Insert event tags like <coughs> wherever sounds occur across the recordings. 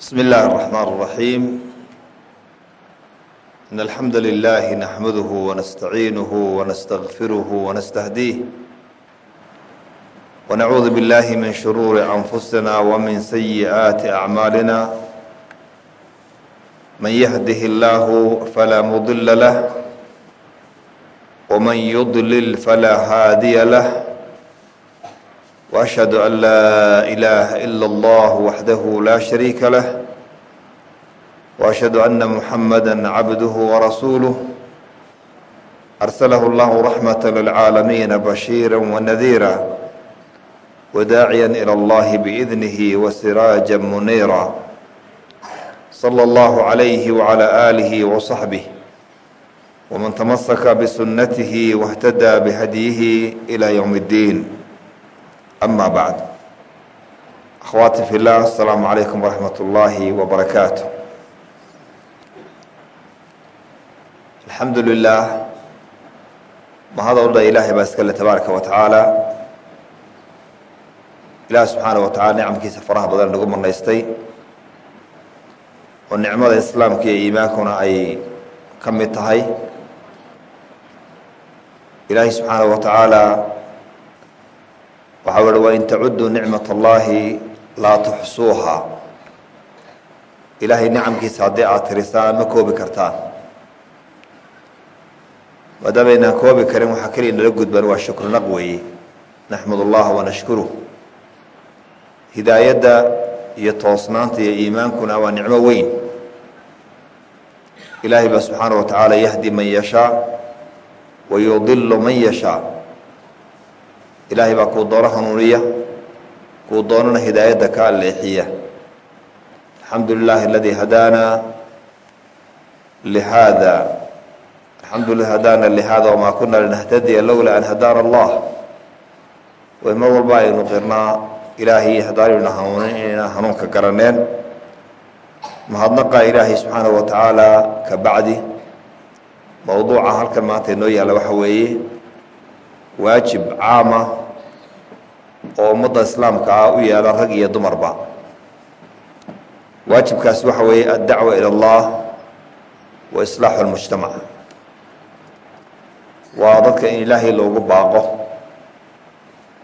بسم الله الرحمن الرحيم إن الحمد لله نحمده ونستعينه ونستغفره ونستهديه ونعوذ بالله من شرور أنفسنا ومن سيئات أعمالنا من يهده الله فلا مضل له ومن يضلل فلا هادي له وأشهد أن لا إله إلا الله وحده لا شريك له وأشهد أن محمدا عبده ورسوله أرسله الله رحمة للعالمين بشيرا ونذيرا وداعيا إلى الله بإذنه وسراجا منيرا صلى الله عليه وعلى آله وصحبه ومن تمسك بسنته واهتدى بهديه إلى يوم الدين ama bacd akhwaati fi llah asalaamu calaykum waraxmat ullaahi wabarakaatu alxamdu lilaah mahad odha ilaahay baa iskale tabaaraka wa tacaala ilaah subxaana wa tacala nicamkiisa faraha badan nagu manaystay oo nicmada islaamka iyo iimaankuna ay ka mid tahay ilaahay subxaana wa tacaala waxaa uhi wain tacuduu nicmat allahi laa tuxsuuha. Ilaahay nicamkiisa haddii aada tirisaan ma koobi kartaan. Maadaama aynaan koobi karin waxaa keliya nala gudban waa shukru naq weeye naxmad allaha wanashkuruh hidaayadda iyo toosnaanta iyo iimaankuna waa nicmo weyn. Ilaahay baa subxaana wa tacaala yahdi man yashaa wa yudilu man yashaa ilaahay baa kuu doono hanuuniya kuu doonana hidaayadda ka aleexiya alxamdu lilahi aladii hadaana lihada alxamdu lilah hadaana lihada wamaa kuna linahtadiya lowla an hadaana allah way mar walba aynu qirnaa ilaahay hadaanayna hanuunin inayna hanuunka garaneen. Mahadnaqa ilaahay subxaanahu wa tacaala ka bacdi. Mowduuca halkan maanta inoo yaalla waxa weeye waajib caama oo ummadda islaamka ah u yaalla rag iyo dumarba. Waajibkaasi waxa weeye addacwa ila allah wa islaaxu lmujtamac waa dadka in ilaahay loogu baaqo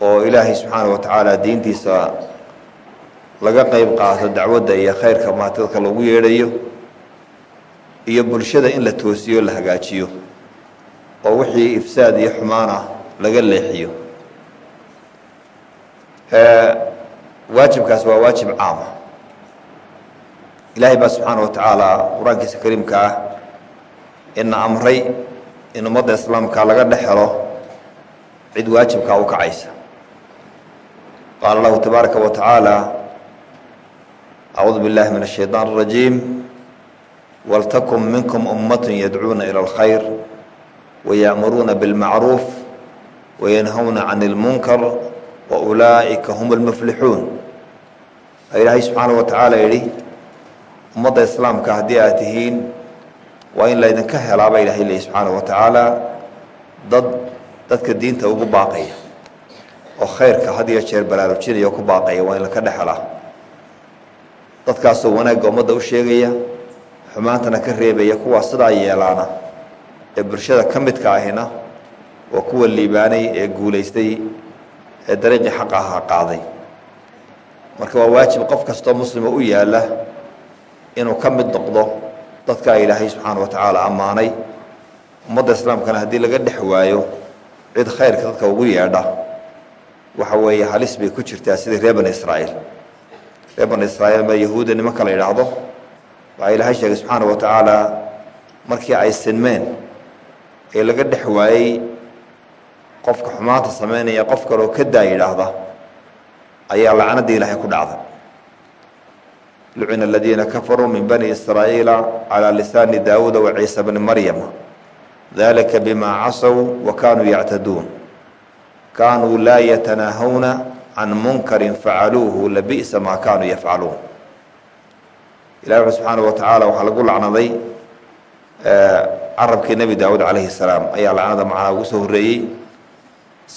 oo ilaahay subxaana wa tacaala diintiisa laga qeyb qaato dacwadda iyo khayrka maata dadka loogu yeedhayo iyo bulshada in la toosiyo la hagaajiyo oo wixii ifsaad iyo xumaan ah laga leexiyo waajibkaas waa waajib caama ilaahay baa subxaana wa tacaala qur-aankiisa kariimka ah ina amray in ummadda islaamka laga dhex helo cid waajibkaa u kacaysa qaala lahu tabaaraka wa tacaala acuudu billahi min الshayطaan الrajiim waltakun minkum ummat yadcuuna ilى اlkhayr waya'muruuna biاlmacruuf wayanhawna can اlmunkar waulaa'ika hum اlmuflixuun ilaahay subxaana wa tacaala yidhi ummadda islaamka haddii aad tihiin waa in laydinka helaaba ilahay leeyi subxaana wa tacaala dad dadka diinta ugu baaqaya oo khayrka had iyo jeer baraarujinaya oo ku baaqaya waa in laka dhex helaa dadkaasoo wanaagga ummadda u sheegaya xumaantana ka reebaya kuwaa sidaa yeelaana ee bulshada ka midka ahina waa kuwa liibaanay ee guulaystay ee dariiqii xaq ahaa qaaday. Marka waa waajib qof kastoo muslima u yaalla inuu ka mid noqdo dadkaa ilaahay subxaana wa tacaala ammaanay. Ummadda islaamkana haddii laga dhex waayo cid khayrka dadka ugu yeedha waxa weeye halis bay ku jirtaa sidii reer bani israa'iil. Reer bani israa'iil ma yahuudda nimanka la yidhaahdo waxaa ilaahay sheegay subxaana wa tacaala markii ay sinmeen ee laga dhex waayey qofka xumaanta samaynaya qof kaloo ka daa yidhaahda ayaa lacnadii ilaahay ku dhacday. Lucina aladiina kafaruu min bani israa'iila calaa lisaani daawuuda wa ciisa bni maryama dalika bimaa casow wa kaanuu yactaduun. Kaanuu laa yatanaahawna can munkarin facaluuhu labi'sa maa kaanuu yafcaluun. Ilahi wuxuu subxaana wa waxaa lagu lacnaday carabkii nebi daawuud calayhi salaam ayaa lacnada macnaa ugu soo horreeyey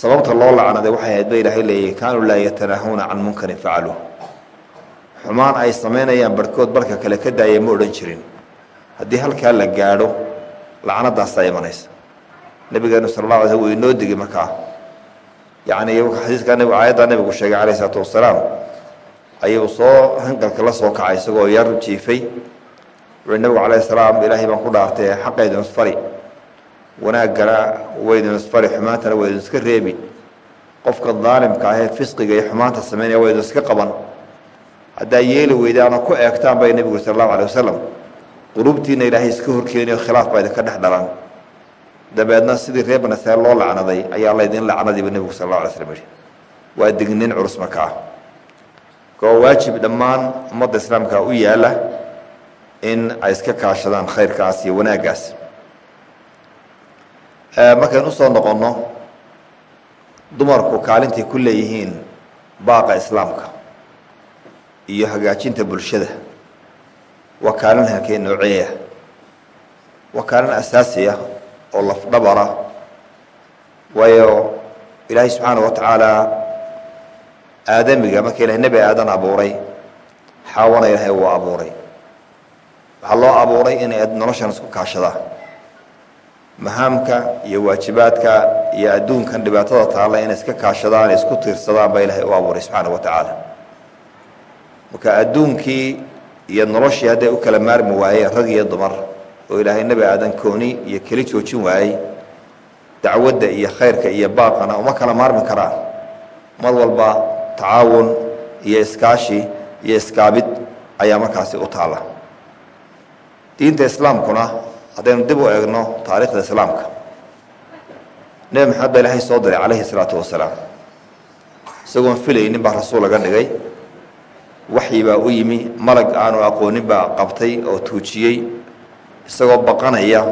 sababta loo lacnaday waxay ahayd ba ilaahay leeyahy kaanuu laa yatanaahawna can munkarin facaluuh xumaan ay samaynayaan barhkood barhka kale ka daaya ma odhan jirin. Haddii halkaa la gaadho lacnadaasaa imanaysa. Nabigeenu sal la alay sl wuu inoo digi markaa. Yacni xadiiskaa nb aayaddaa nabigu sheegay calayh isalaatu wasalaam ayuu soo hangalka la soo kacay isagoo yar jiifay. Wuxuui nabigu calayh salaam ilaahay baan ku dhaartay xaqaydin isfari wanaaggana waydin isfari xumaantana waydin iska reebi. Qofka daalimka ahee fisqiga iyo xumaanta samaynaya waydin iska qaban. Haddaa yeeli weydaana ku eegtaan bay nebigu sal allahu alay wasalam qulubtiina ilaahay iska horkeeniyo khilaaf baa idinka dhex dhalan dabeedna sidii reer loo lacnaday ayaa laydin lacnadiiba nebigu sal alla alay slam yihi waa dignin culus marka ah. Koo waajib dhammaan ummadda islaamka u yaalla in ay iska kaashadaan khayrkaas iyo wanaaggaas markaynu u soo noqonno dumarku kaalintay ku leeyihiin baaqa islaamka iyo hagaajinta bulshada. Waa kaalin halkee nooceeya waa kaalin asaasi ah oo lafdhabara waayo ilaahay subxaana wa tacaala aadamiga marka ilahay nebi aadan abuuray xaawana ilaahay wuu abuuray. Waxaa loo abuuray inay noloshan isku kaashadaan mahaamka iyo waajibaadka iyo adduunkan dhibaatada taalla inay iska kaashadaan isku tiirsadaan baa ilaahay u abuuray subxaana wa tacaala. Marka adduunkii iyo noloshii hadday u kala maarmi waayeen rag iyo dumar oo ilaahay nebi aadan kooni iyo keli joojin waayey dacwadda iyo khayrka iyo baaqana uma kala maarmi karaan. Mar walba tacaawun iyo iskaashi iyo iskaabid ayaa markaasi u taalla. Diinta islaamkuna haddaynu dib u eegno taariikhda islaamka. Nebi maxamed baa ilaahay soo diray calayhi salaatu wasalaam. Isagoon filaynin baa rasuul laga dhigay. Waxyi baa u yimi malag aanu aqoonin baa qabtay oo tuujiyey. Isagoo baqanaya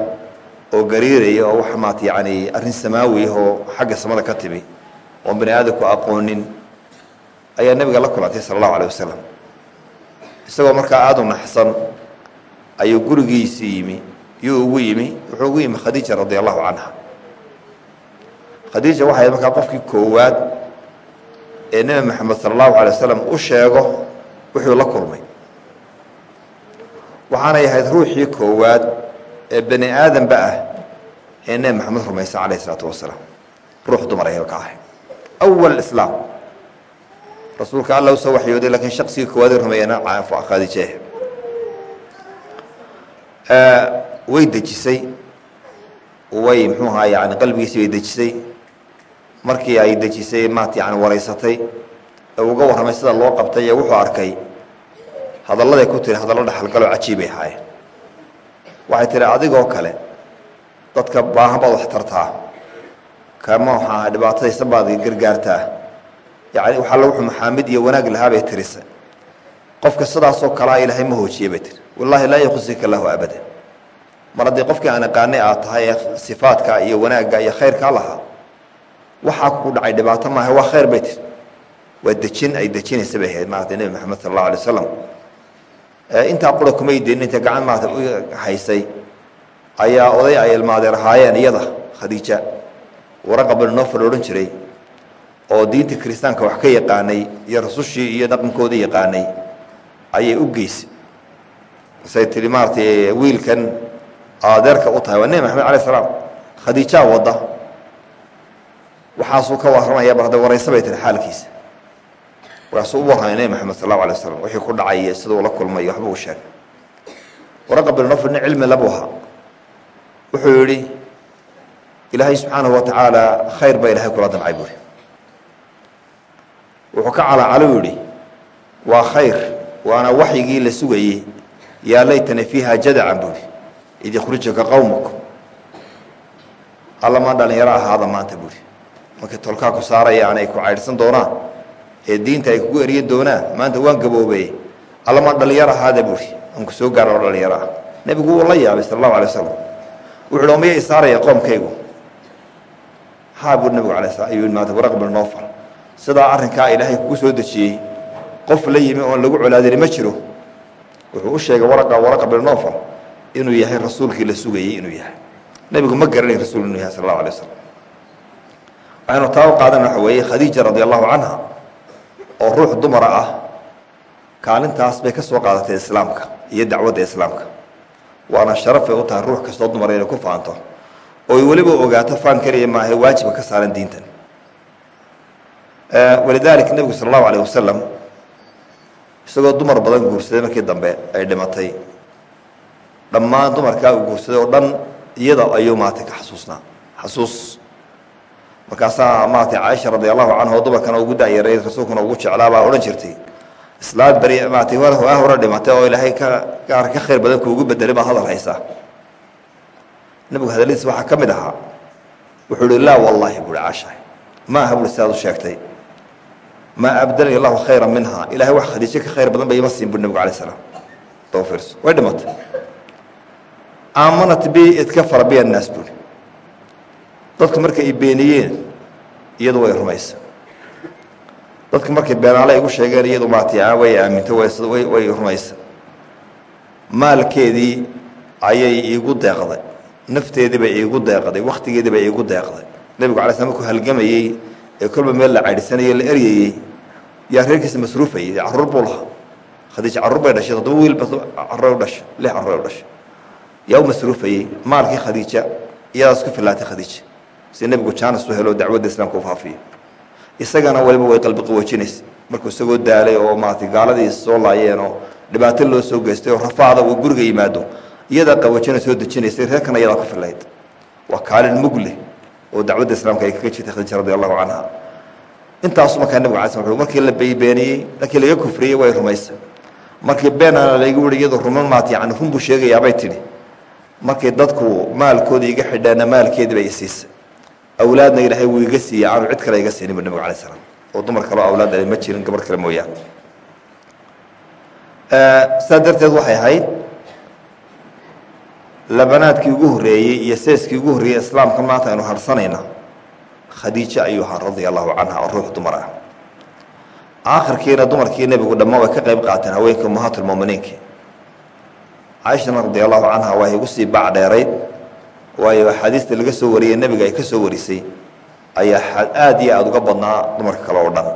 oo gariiraya oo wax maat yacni arrin samaawi ah oo xagga samada ka timi oon bani aadamku aqoonin ayaa nebiga la kulantay sala allahu alayh wasalam isagoo markaa aada u naxsan ayuu gurigiisii yimi yuu ugu yimi wuxuu ugu yimi khadiija radi allahu canha khadiija waxay markaa qofkii koowaad ee nebi maxamed sala allahu alay wasalam u sheego wuxuu la kulmay. Waxaanay ahayd ruuxii koowaad ee bani aadamba ah ee nebi maxamed rumaysa calayh isalaatu wasalaam ruux dumar ayay ka ahay awal islaam. Rasuulka alla u soo waxyooday lakiin shaqsigii koowaad rumeeyana khadiije way dejisay way muxuu ahaa yani qalbigiisi bay dejisay. Markii ay dejisay maat yani waraysatay. Ee uga warramay sida loo qabtay ee wuxuu arkay hadalladay ku tiri hadallo dhexalgaloo cajiibay ahaayeen. Waxay tihi adigoo kale dadka baahan baad wax tartaa. Kama waxaa dhibaatadaysan baad gargaartaa. Yani wax alla wuxuu iyo wanaag lahaa bay tirise qofka sidaasoo kalea ilaahay ma hoojiye bay tiri. Wallaahi laa yakhusika lahu abada mar haddii qofkii aan aqaanay aad tahay ee sifaadka iyo wanaagga iyo khayrkaa lahaa waxaa kugu dhacay dhibaato maaha waa khayr bay tiri waa dejin ay dejinaysa bay ahayd maarata nebi maxamed sala allahu alay wasalam intaa qura kumay denin inta gacan maarata haysay ayaa oday ay ilmaadeer ahaayeen iyada khadiija. Waraqa binu nofal odhan jiray oo diinta kiristaanka wax ka yaqaanay iyo rasushii iyo dhaqankoodii yaqaanay ayay u geysay. Say tihi maaratay wiilkan adeerka u tahay waa nebi maxamed alay salaam. Khadiijaa wadda waxaasuu ka warramaya hadda waraysa bay tihi xaalkiisa markaasuu u warramay nebi maxamed sal allahu alay waslam wixii ku dhacay iyo siduu la kulmay waxba u sheegay. Waraqa binu nofal nin cilmi labu ahaa. Wuxuu yidhi ilaahay subxaanahu wa tacaala khayr baa ilahay kula damcay buuri wuxuu ka calacalo yidhi waa khayr waana waxyigii la sugayey yaa laytani fiiha jadacan buuri id yakhrijaka qowmuk allamaa dhalinyaro ahaada maanta buuri markay tolkaa ku saarayaan ay ku caydhsan doonaan ee diinta ay kugu erya doonaan maanta waan gaboobeye allamaa dhalinyaro ahaada buuri aan ku oo dhalinyaro ah nebigu wuu la yaabay sala allahu alay wasalam wuxu uhi maya isaaraya qoomkaygu haa buuri nebigu sla ayuu maanta waraq binu noofal sidaa arrinkaa ilaahay kugu soo dejiyey qof la yimi oon lagu colaadini ma jiro wuxuu u sheegay waraqa waraqa binu noofal inuu yahay rasuulkii la sugayey inuu yahay. Nebigu ma garanayn rasuul inuu yahay sal allahu alay wasalam waxaynu taa u waxa weeye khadiija radi allahu canha oo ruux dumara ah kaalintaas bay ka soo qaadatay islaamka iyo dacwadda islaamka. Waana sharafay u tahay ruux kastoo dumar inay ku faanto. Oo ay weliba ogaato faan keliya maaha waajibka ka saaran diintan. Walidaalika nebigu sala allahu alayh wasalam isagoo dumar badan guursaday markii dambe ay dhimatay dhammaan dumarkaa uu guursaday oo dhan iyada ayuu maaragtay ka xasuusnaa. Xasuus. Markaasaa maaragtay caaisha radi allahu canha dumarkana ugu da'yaray rasuulkuna ugu jeclaa baa odhan jirtay. Islaam beri maaragtay waa hore dhimatay oo ilaahay ka gaar ka khayr badan kuugu bedelay baad hadal haysaa nebigu hadalladiis waxaa ka mid ahaa. Wuxuu uhi laa wallaahi buuhi caasha ma aha buui sidaad u sheegtay. Maa abdalani allahu khayra minha ilahay wax khadiijo ka khayr badan ba ima siin bui nebigu alay slam dawfiirso way dhimatay aamanat bi idka fara biya annaas buuri dadku markay i beeniyeen iyadu way rumaysa dadku markay beenaale igu sheegeen iyadu maartay way aamintay way rumaysa maalkeedii ayay iigu deeqday. Nafteediibay iigu deeqday. Wakhtigeediibay iigu deeqday. Nebigu alay slam markuu halgamayey ee kolba meel la caydhsanayey la eryayey yaa reerkiisa masruufayay carruur buu lahaa. Khadiij carruur bay dhashay toddoba wiil carruur u dhashay lix carruur u dhashay yaa u masruufayey maalkii khadiija iyadaas ku filaatay khadiija si nebigu jaanis u helo dacwadda islaamka u faafiyo isagana waliba way qalbi qawoojinaysa markuu isagoo daalay oo maaragtay gaaladii soo laayeen oo dhibaato loo soo geystay oo rafaacda uu guriga yimaado iyadaa qawoojina soo dejinaysay reerkana iyadaa ku filayd waa kaalin mug leh oo dacwadda islaamka ay kaga jirtay khadiija radi allahu canha intaasu markaa nebigu alay slam markii la beeniyey markii laga kufriyey way rumaysa markii beenana laygu yihi iyadu ruman maat yani run sheegayaabay tidhi markay dadku maalkooda iga xidheena maalkeedii bay isiisay awlaadna ilaahay wuu iga siiyey aanu cid kale iga siinin bu nebigu alay slam oo dumar kaleo awlaad dhalay ma jirin gabar kale mooyaane. Saa darteed waxay ahayd labanaadkii ugu horreeyey iyo seeskii ugu horreeyey islaamka maanta aynu harsanayna khadiijo ayuu ahaa radia allahu canha oo ruux dumar ah. Aakhirkiina dumarkii nebigu dhamma way ka qayb qaateen haweenkii ummahaatulmuminiinki caaishana radia allahu canha waa igu sii bacdheerayd waayo axaadiista laga soo wariyey nebiga ay ka soo warisay ayaa aada iyo aada uga badnaa dumarka kale oo dhan.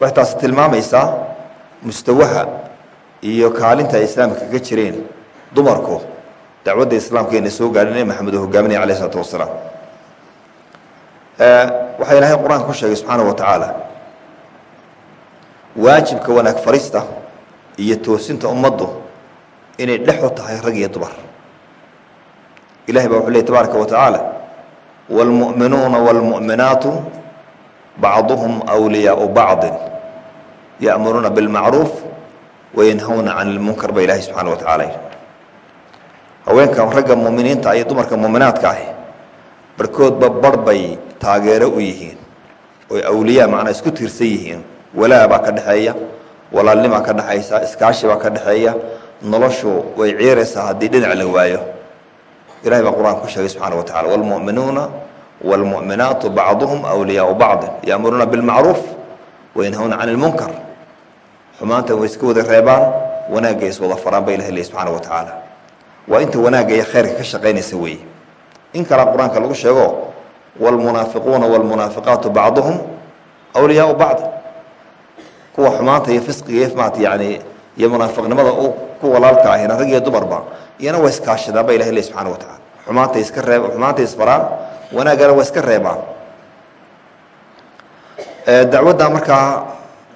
Waxay taasi tilmaamaysaa mustawaha iyo kaalinta ay islaamka kaga jireen dumarku dacwadda islaamka inay soo gaadhin nebi maxamed uu hogaaminaya alayh isalaatu wasalaam. Waxaa ilaahay qur'aanka ku sheegay subxaanahu wa tacaala waajibka wanaag farista iyo toosinta ummaddu inay dhex u tahay rag iyo dumar ilahay baa wuxuu ley tabaaraka wa tacaala wاlmu'minuuna wاlmu'minaatu bacduhum أwliyaau bacdi ya'muruuna biاlmacruuf wayanhawna can اlmunkar ba ilahay subxaana wa tacala yidhi haweenka ragga muminiinta iyo dumarka muminaadka ahi barhkoodba barh bay taageero u yihiin oy awliyaa macnaa isku tiirsan yihiin walaa baa ka dhexeeya walaalnimaa ka dhexaysa iskaashi baa ka dhexeeya noloshu way ciiraysaa haddii dhinac la waayo ilahay baa qur-aanka ku sheegay subxana wa tacala wاlmu'minuuna wاlmu'minaatu bacduhum awliyaau bacdi ya'muruuna biاlmacruuf wayanhawna can اlmunkar xumaanta way iska wada reebaan wanaagga is wada faraan ba ilahay ley subxaana wa tacaala waa inta wanaagga iyo khayrka ka shaqaynaysa weeye in kalaa qur-aanka lagu sheego wاlmunaafiquuna wاlmunaafiqaatu bacduhum awliyaau bacdi kuwa xumaanta iyo fisqiga iyo maat yani iyo munaafiqnimada ku walaalka ahina rag iyo dumarba iyana waa iskaashadaan ba ilahay ley subxana wa tacala xumaanta iska reeb xumaanta isfaraan wanaaggana waa iska reebaan. Dacwadda markaa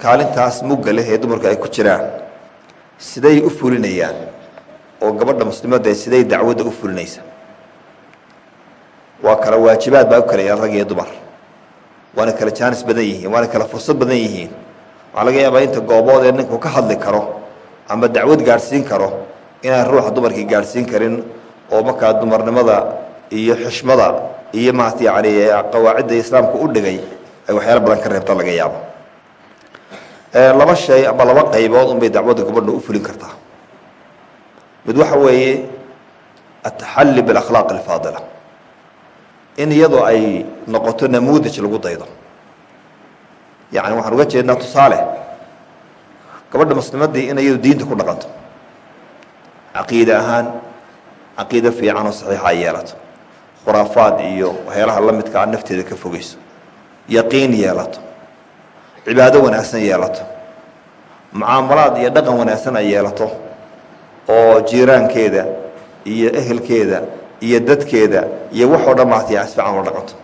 kaalintaas mugga leh ee dumarku ay ku jiraan siday u fulinayaan oo gabadha muslimadda siday dacwadda u fulinaysa waa kala waajibaad baa u kalayaan rag iyo dumar. Waana kala jaanis badan yihiin waana kala fursad badan yihiin. Waxaa laga yaabaa inta goobood ee ninku ka hadli karo ama dacwad gaadhsiin karo inaan ruuxa dumarkii gaadhsiin karin oo markaa dumarnimada iyo xishmada iyo maat yani qawaacidda islaamka u dhigay ay waxyaalo badan ka reebta laga yaabo. Laba shay ama laba qaybood unbay dacwadda gabadha u fulin kartaa. Mid waxa weeye ataxalli bialakhlaaq alfaadila. In iyadoo ay noqoto namuudaj lagu daydo. Yani waxaan uga jeednaa tusaale gabadha muslimaddii in iyadu diinta ku dhaqanto. Caqiide ahaan caqiide fiican oo saxiixa ay yeelato. Khuraafaad iyo waxyaalaha la midka a nafteeda ka fogeyso. Yaqiin yeelato. Cibaado wanaagsan yeelato. Mucaamalaad iyo dhaqan wanaagsan ay yeelato. Oo jiiraankeeda iyo ehelkeeda iyo dadkeeda iyo waxoo dhan maartay si fiican ula dhaqanto.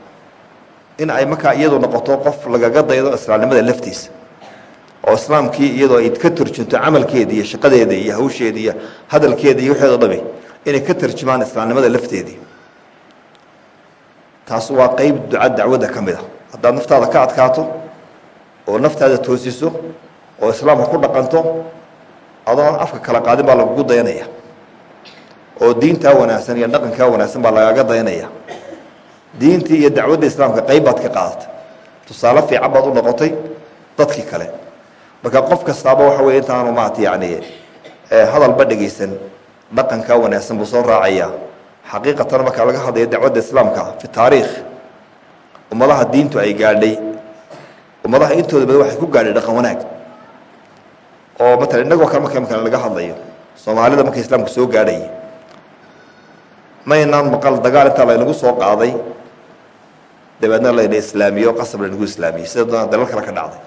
In ay markaa iyadu noqoto qof lagaga daydo islaamnimada laftiisa oo islaamkii iyadoo ay ka turjunto camalkeeda iyo shaqadeeda iyo hawsheeda iyo hadalkeeda iyo waxeedo dhami inay ka tarjumaan islaamnimada lafteedii. Taas waa qeyb duca dacwadda ka mid a haddaad naftaada ka adkaato oo naftaada toosiso oo islaamka ku dhaqanto adoon afka kala qaadin baa lagugu dayanaya. Oo diintaa wanaagsan iyo dhaqankaa wanaagsan baa lagaaga dayanaya. Diintii iyo dacwadda islaamka qayb baad ka qaadatay tusaale fiican baad u noqotay dadkii kale marka qof kastaaba waxa wey intaanu maarata yani hadalba dhegaysan dhaqankaa wanaagsan buu soo raacayaa xaqiiqatan markaa laga hadlayo dacwadda islaamka fi taariikh ummadaha diintu ay gaadhay. Ummadaha intooda badan waxay ku gaadhay dhaqan wanaag. Oo matala innagoo kale marka marka laga hadlayo soomaalida marka islaamku soo gaadhayay maynaan maqal dagaal intaa laynagu soo qaaday dabeedna layna islaamiyo qasab laynagu islaamiyey sida dalal kale ka dhacday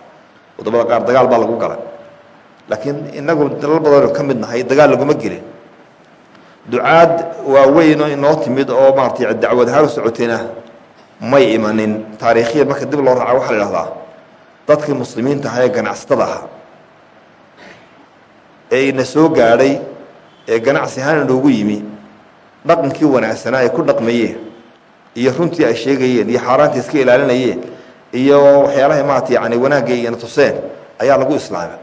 waddamada qaar dagaal baa lagu galay. Laakiin inagu dalal badanoo ka mid nahay dagaal laguma gelin. Ducaad waaweyn oo inoo timid oo maaratay dacwad ahaan u may imanin. Taariikhiya marka dib loo raaca waxaa la ihahdaa dadkii muslimiinta ahaa ee ganacsatada ahaa ee ina soo gaadhay ee ganacsi ahaan inoogu yimi dhaqankii wanaagsanaa ay ku dhaqmayeen iyo runtii ay sheegayeen iyo xaaraantii iska ilaalinayeen iyo waxyaalahay maarata yani wanaagga iyana tuseen ayaa lagu islaamay.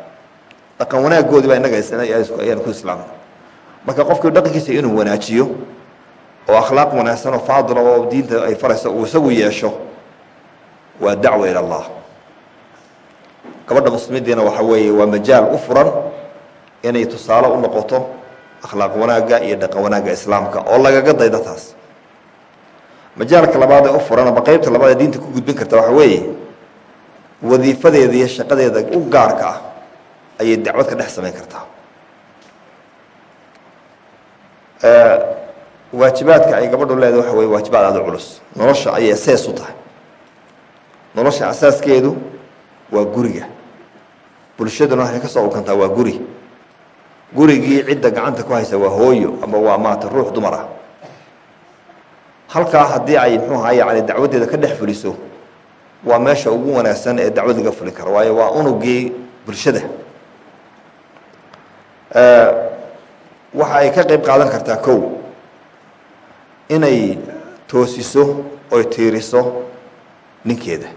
Dhaqan wanaaggoodii baa innaga ayaan ku islaamay. Marka qofkii dhaqankiisa inuu wanaajiyo oo akhlaaq wanaagsan oo faadila oo diinta ay farayso uu isagu yeesho waa dacwa ila allah. Gabadha muslimiintiina waxa weeye waa majaal u furan inay tusaale u noqoto akhlaaq wanaagga iyo dhaqan wanaagga islaamka oo lagaga daydo taas majaalka labaad ee u furan ama qeybta labaad ee diinta ku gudbin karta waxa weeye wadiifadeeda iyo shaqadeeda u gaarka ah ayay dacwad ka dhex samayn kartaa. Waajibaadka ay gabadhu leedahay waxa weye waajibaad aada culus. Nolosha ayay sees u tahay. Nolosha asaaskeedu waa guriga. Bulshaduna waxay ka soo ukantaa waa guri. Gurigii cidda gacanta ku haysa waa hooyo ama waa maata ruux dumar ah halkaa haddii ay muxuu ahaa yani dacwaddeeda ka dhex fuliso waa meesha ugu wanaagsan ee dacwad laga fuli karo. Waayo waa unugii bulshada. Waxa ay ka qeyb qaadan kartaa kow. Inay toosiso oy tiiriso ninkeeda.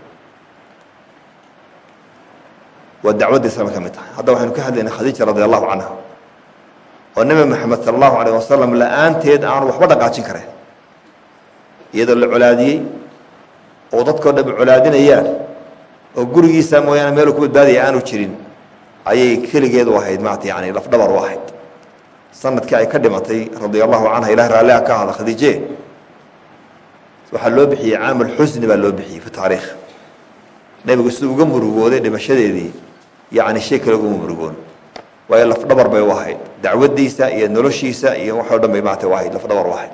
Waa dacwadda islaam ka mid tahay. Hadda waxaynu ka hadlaynay khadiija radi allahu canha oo nebi moxamed sala allahu alayh wasalam la'aanteed aanu waxba dhaqaajin karen iyadoo la colaadiyey oo dadkao dhan colaadinayaan oo gurigiisa mooyaane meeluu ku badbaadaya aanu jirin ayay keligeedu ahayd maata yani lafdhabar u ahayd. Sanadkii ay ka dhimatay radia allahu canha ilah raalliha ka ahda khadiije waxaa loo bixiyey caamulxusni baa loo bixiyey fi taariikh. Nebigu siduu uga murugooday dhimashadeedii yacni shay kale uguma murugoon waayo lafdhabar bay u ahayd. Dacwaddiisa iyo noloshiisa iyo waxoo dhan bay maata u ahayd lafdhabar u ahayd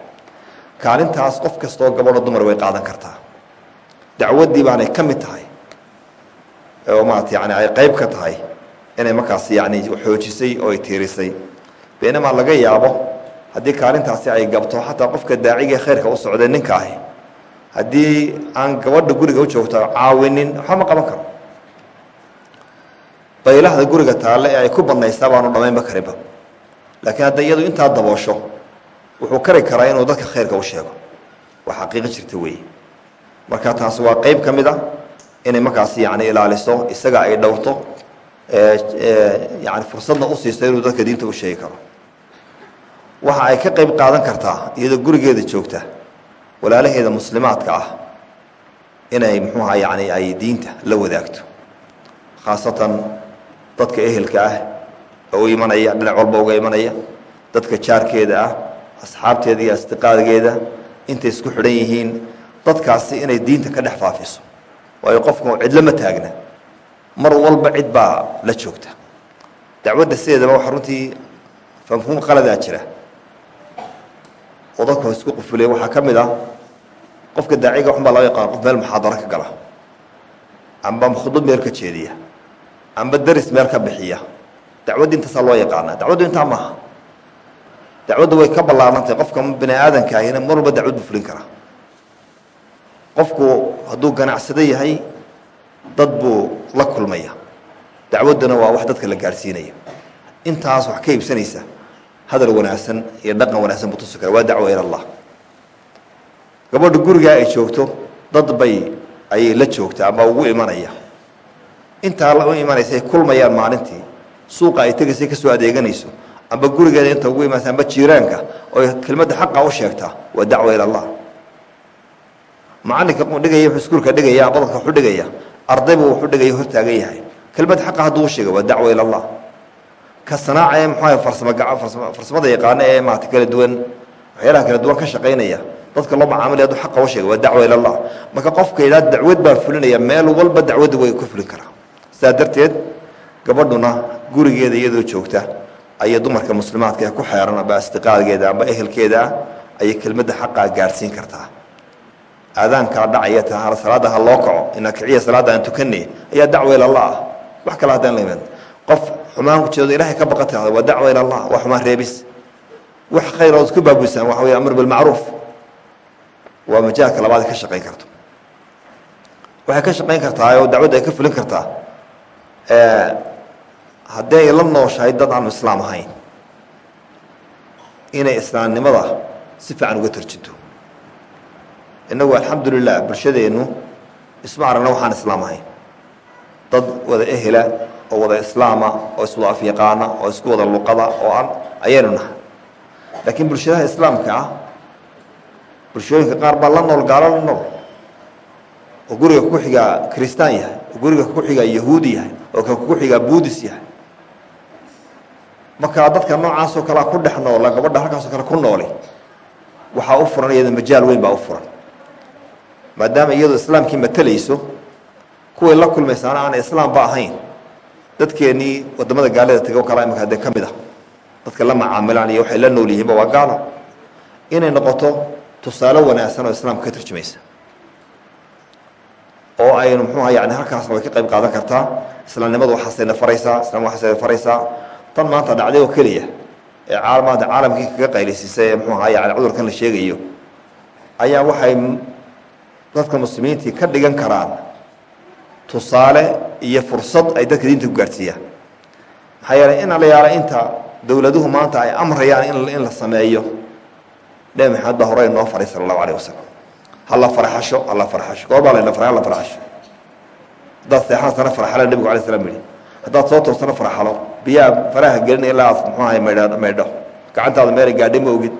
kaalintaas qof kastoo gabadho dumar way qaadan kartaa. Dacwaddii baanay ka mid tahay oo maarata yani ay qeyb ka tahay inay markaas yani xoojisay oo ay tiirisay. Beynamaa laga yaabo haddii kaalintaasi ay gabto xataa qofka daacigae khayrka u socday ninka ahi. Haddii aan gabadha guriga u joogto caawinin waxba ma qaban karo. Baylahda guriga taalle ee ay ku badnaysaa baanu dhamaynba karinba laakiin hadda iyadu intaa daboosho wuxuu kari karaa inuu dadka khayrka u sheego. Waa xaqiiqo jirta weeye. Marka taas waa qeyb ka mid a inay markaas yani ilaaliso isaga ay dhowrto yani fursadna u siiso inuu dadka diinta u sheegi karo. Waxa ay ka qeyb qaadan kartaa iyadoo gurigeeda joogta walaalaheeda muslimaadka ah inay muxuuha yani ay diinta la wadaagto. Khaasatan dadka ehelka ah oo imanaya dhinac walba uga imanaya dadka jaarkeeda ah asxaabteeda iyo asdiqaadgeeda intay isku xidhan yihiin dadkaasi inay diinta ka dhex faafiso. Waayo qofku cidlo ma taagna mar walba cid baa la joogta. Dacwadda sideedaba waxa runtii mafhuum qaladaa jira. Oo dadka isku qufulay waxaa ka mid ah qofka daaciga waxun laga yaqaan qof meel muxaadaro ka gala amba khudbad meel ka jeediya amba deris meel ka bixiya. Dacwaddi intaasaa loo yaqaanaa. Dacwaddu intaa maaha dacwaddu way ka ballaarantay qofka bini aadanka ahina mar walba dacwad buu fulin karaa qofku hadduu ganacsado yahay dad buu la kulmaya. Dacwadduna waa wax dadka la gaadhsiinaya intaas wax ka iibsanaysa hadal wanaagsan iyo dhaqan wanaagsan buu tusi kara waa dacwa ila allah. Gabadha gurigaa ay joogto dad bay ayay la joogtaa ama ugu imanaya. Intaa la u imanaysa ay kulmayaan maalintii. Suuqa ay tegaysay ka soo adeeganayso amba gurigeeda inta ugu imanaysa amba jiiraanka oo kelmadda xaqa u sheegtaa waa dacwa ila allah. Macalinka dhigaya wuxuu iskuulka dhigaya badalka wuxuu dhigaya ardaybu wuxuu dhigaya hortaagan yahay. Kelmad xaqa hadduu u sheega waa dacwa ila allah. Ka sanaaca ee gacan farsamo farsamada yaqaano ee maarata kala duwan waxyaalaha kala duwan ka shaqaynaya dadka loo macaamilaya hadduu xaqa u sheega waa dacwa ila allah. Marka qofka yidhaha dacwad baan fulinaya meel walba dacwadda way ku fulin karaa sidaa darteed gabadhuna gurigeeda iyadoo joogta ayay dumarka muslimaadka ku xeeran amba asdiqaadgeeda amba ehelkeeda ah ayay kelmadda xaqaa gaadhsiin kartaa. Aadaankaa dhacaya ta salaada ha loo kaco ina kiciya salaadda aan tukanay ayaa dacwa ila allah ah. Wax kale haddaan la qof xumaan ku jeedo ilahay ka baqan tahda waa dacwa ila allah waa xumaan reebis. Wax khayr ood ku baabusaan waxa wey amr bilmacruuf waa majaalka labaad ka shaqayn karto. Waxay ka shaqayn kartaa oo dacwadda ay ka fulin kartaa haddii ay la nooshahay dad aanu islaam ahayn inay islaamnimada si fiican uga tarjinto innagu alxamdu lilah bulshadeennu isma aragna waxaan islaam ahayn dad wada ehela oo wada islaama oo iswada afyaqaana oo isku wada luqada oo aan ayaynu nahay. Laakiin bulshadaha islaamka ah bulshooyinka qaar baa la nool gaalo la nool oo guriga ku xigaa kristaan yahay oo guriga ku yahuudi yahay oo ka ku xigaa buudis yahay markaa dadka noocaasoo kalea ku dhex noola gabadha halkaasoo kale ku nooli waxaa u furan iyada majaal weyn baa u furan. Maadaama iyadoo islaamkii matalayso kuway la kulmaysaana aanay islaamba ahayn dadkeennii waddamada gaalada tego kala imika hadee ka mid ah dadka la macaamilaan iyo waxay la nool yihiinba waa gaalo. Inay noqoto tusaale wanaagsan oo islaamka ka tarjumaysa. Oo aynu muxuuha yani halkaasna way ka qayb qaadan kartaa islaamnimadu waxaasayna faraysaa islam waxaasayna faraysaa tan maanta dhacday oo keliya ee maanta caalamkii kaga qaylisiisay ee muxuu ahaa yani cudurkan la sheegayo ayaa waxay dadka muslimiintii ka dhigan karaan tusaale iyo fursad ay dadka diinta ku gaadhsiiyaan maxaa yeeley in alayaala inta dowladuhu maanta ay amrayaan in la sameeyo nebi maxamed baa hore noo faray sala allahu alayh wasalam hala farxasho hala farxasho. Goor baa layna faray hala farxasho. Haddaad seexansana farxalo nebigu alay slam yihi haddaad soo toosana farxalo biyaha faraha gelina ilaa aad muxuu ahay maydh maydho gacantaada meela gaadhi ma ogid.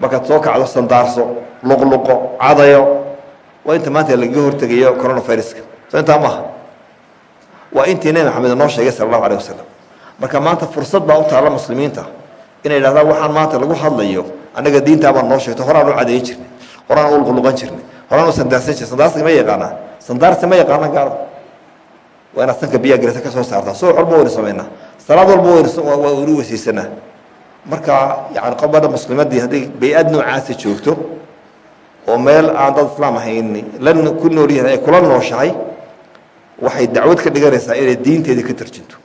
Markaad soo kacdo sandaarso luqluqo cadayo waa inta maanta lagaga hortegayo coronaviruska. Soo intaa maaha. Waa intii nebi maxamed noo sheegay sala allahu alayh wasalam marka maanta fursad baa u taalla muslimiinta inay idhahdaan waxaan maanta lagu hadlayo annaga diintaabaa noo sheegto horaan u cadeeyin jirnay horaan u luqluqan jirnay horaan u sandaarsan jirnay sandaarsiga ma yaqaanaa sandaarsi ma yaqaana gaalo waa inaad sanka biyaa gelisa ka soo saartaa. Soo walba waynu samaynaa salaad walba waynu weysiisanaa marka yani qobadha muslimadii haddii bay-ad noocaasa joogto oo meel aan dad islaam ahayn la ku nool yahay ay kula nooshahay waxay dacwad ka dhiganaysaa inay diinteeda ka tarjinto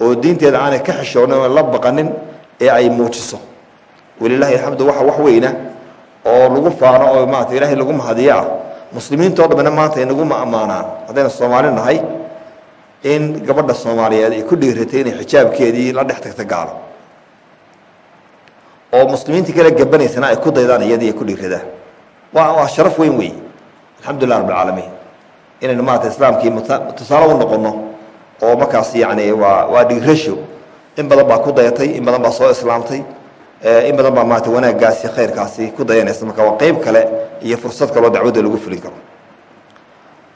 oo diinteeda aanay ka xishoonin oo la baqanin ee ay muujiso. Walilaahi alxamdu waxa wax weyna oo lagu faano oo maarata ilaahay lagu mahadiyo ah muslimiintao dhamina maanta inaguma ammaanaan haddayna soomaali nahay in gabadha soomaaliyeed ay ku dhiiratay inay xijaabkeedii la dhex tagta gaalo. Oo muslimiintii kale gabanaysana ay ku daydaan iyadii ay ku dhiiradaan. Waa waa sharaf weyn wey alxamdulilah rabbilcaalamiin inaynu maarata islaamkii tusaale u noqono oo markaas yani waa waa dhiirasho. In badan baa ku dayatay in badan baa soo islaamtay in badan baa maarata wanaaggaasi khayrkaasi ku dayanaysa. Marka waa qeyb kale iyo fursad kaleo dacwadda lagu fulin karo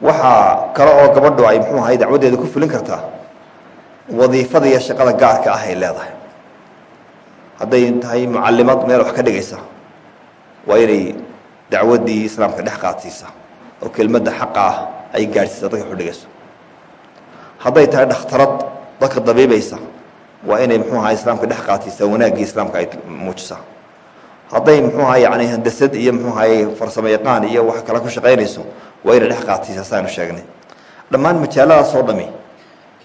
waxaa kale oo gabadhu ay muxuu ahay dacwaddeeda ku fulin kartaa wadiifada iyo shaqada gaarka ah ay leedahay. Hadday tahay mucalimad meel wax ka dhigaysa waa inay dacwaddii islaamka dhex qaadsiisa oo kelmadda xaqa ah ay gaadhsiisa dadka xudhigayso hadday tahay dhakhtarad dadka dabiibaysa waa inay muxuu ahaa islaamka dhex qaadsiisa wanaaggii islaamka ay muujisaa hadday muxuu ahaa yani handasad iyo muxuu ahay farsamo yaqaan iyo wax kale ku shaqaynayso waa inay dhex qaadsiisa saanu sheegnay. Dhammaan majaaladaasoo dhami.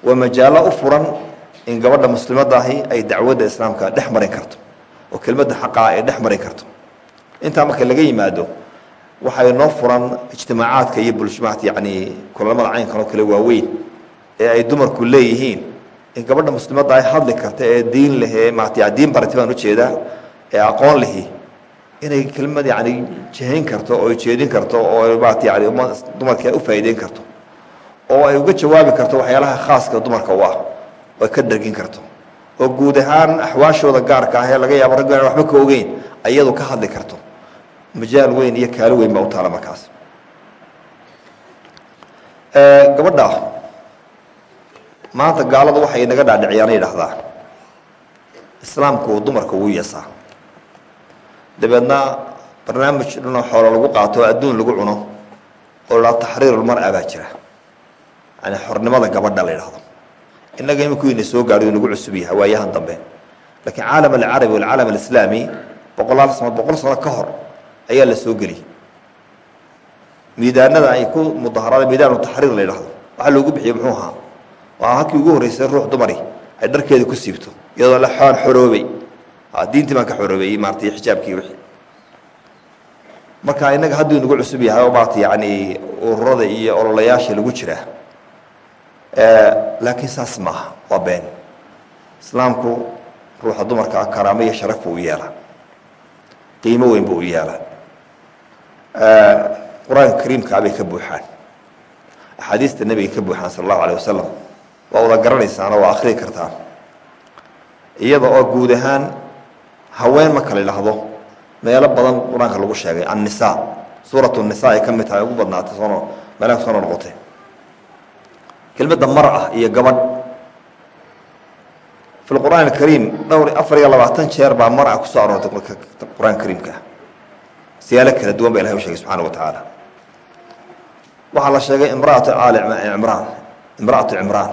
Waa majaalo u furan in gabadha muslimadaahi ay dacwadda islaamka dhex marin karto oo kelmadda xaqaa ay dhex marin karto. Intaa marka laga yimaado waxay noo furan ijtimaacaadka iyo bulshmaat yacni kulamada caynkan oo kale waaweyn ee ay dumarku leeyihiin. In gabadha muslimadda ay hadli karta ee diin leh ee maata diin barati u jeedaa ee aqoon lihi inay kelmad yani jihayn karto oo jeedin karto oo maata yani dumarka u faa'iideyn karto. Oo ay uga jawaabi karto waxyaalaha khaaska dumarka u ah oo ka dhargin karto. Oo guud ahaan axwaashooda gaarka ah ee laga yaabo raggu aan waxba ka ogeyn ayadu ka hadli karto. Majaal weyn iyo kaalo weyn baa u taala markaas. Gabadha maanta gaaladu waxay naga dhaadhiciyaan yidhaahdaa islaamku dumarka ugu yeesaa dabeedna barnaamij dhanoo xoolo lagu qaato oo adduun lagu cuno oo la taxriirulmar-a baa jira. Yani xornimada gabadha la yidhahdo innaga imikuina soo gaadho nagu cusub yahay waayahan dambe. Laakiin caalam alcarabi walcaalam alislaami boqolaal sano boqol sano ka hor ayaa la soo geliyey miidaanada ay ku mudaharada miidaanu taxriir la yidhahdo waxaa loogu bixiyey muxuu ahaa? Waa halkii ugu horreysay ruux dumari ay dharkeeda ku siibto iyadoo la xoon xoroobay diintii baan ka xoroobay maarata xijaabkii wixii. Marka innaga hadduu inagu cusub yahay oo maarata yacni ururada iyo ololayaasha lagu jiraa laakiin saas maaha waa been. Islaamku ruuxa dumarka ah karaamo iyo sharaf buu u yeelaa. Qiimo weyn buu u yeelaa. Qur'aanka kariimkaa ka buuxaan. Axaadiista nebiga ka buuxaan sala allahu alayh wasalam waa wada garanaysaan oo waa akhrii kartaan. Iyada oo guud ahaan haween marka la idhaahdo meelo badan qur'aanka lagu sheegay annisaa suuratu nisa ay ka mid tahay ugu badnaatay soon meelaha soo noqotay. Kelmadda mara iyo gabadh. Fi lqur'aan alkariim dhowr afar iyo labaatan jeer baa mara ku soo aroortay qur'aanka kariimka. Siyaalo kala duwan ba ilahay u shegay subxaana wa tacaala waxaa la sheegay imraatu aali cimraan imraatu cimraan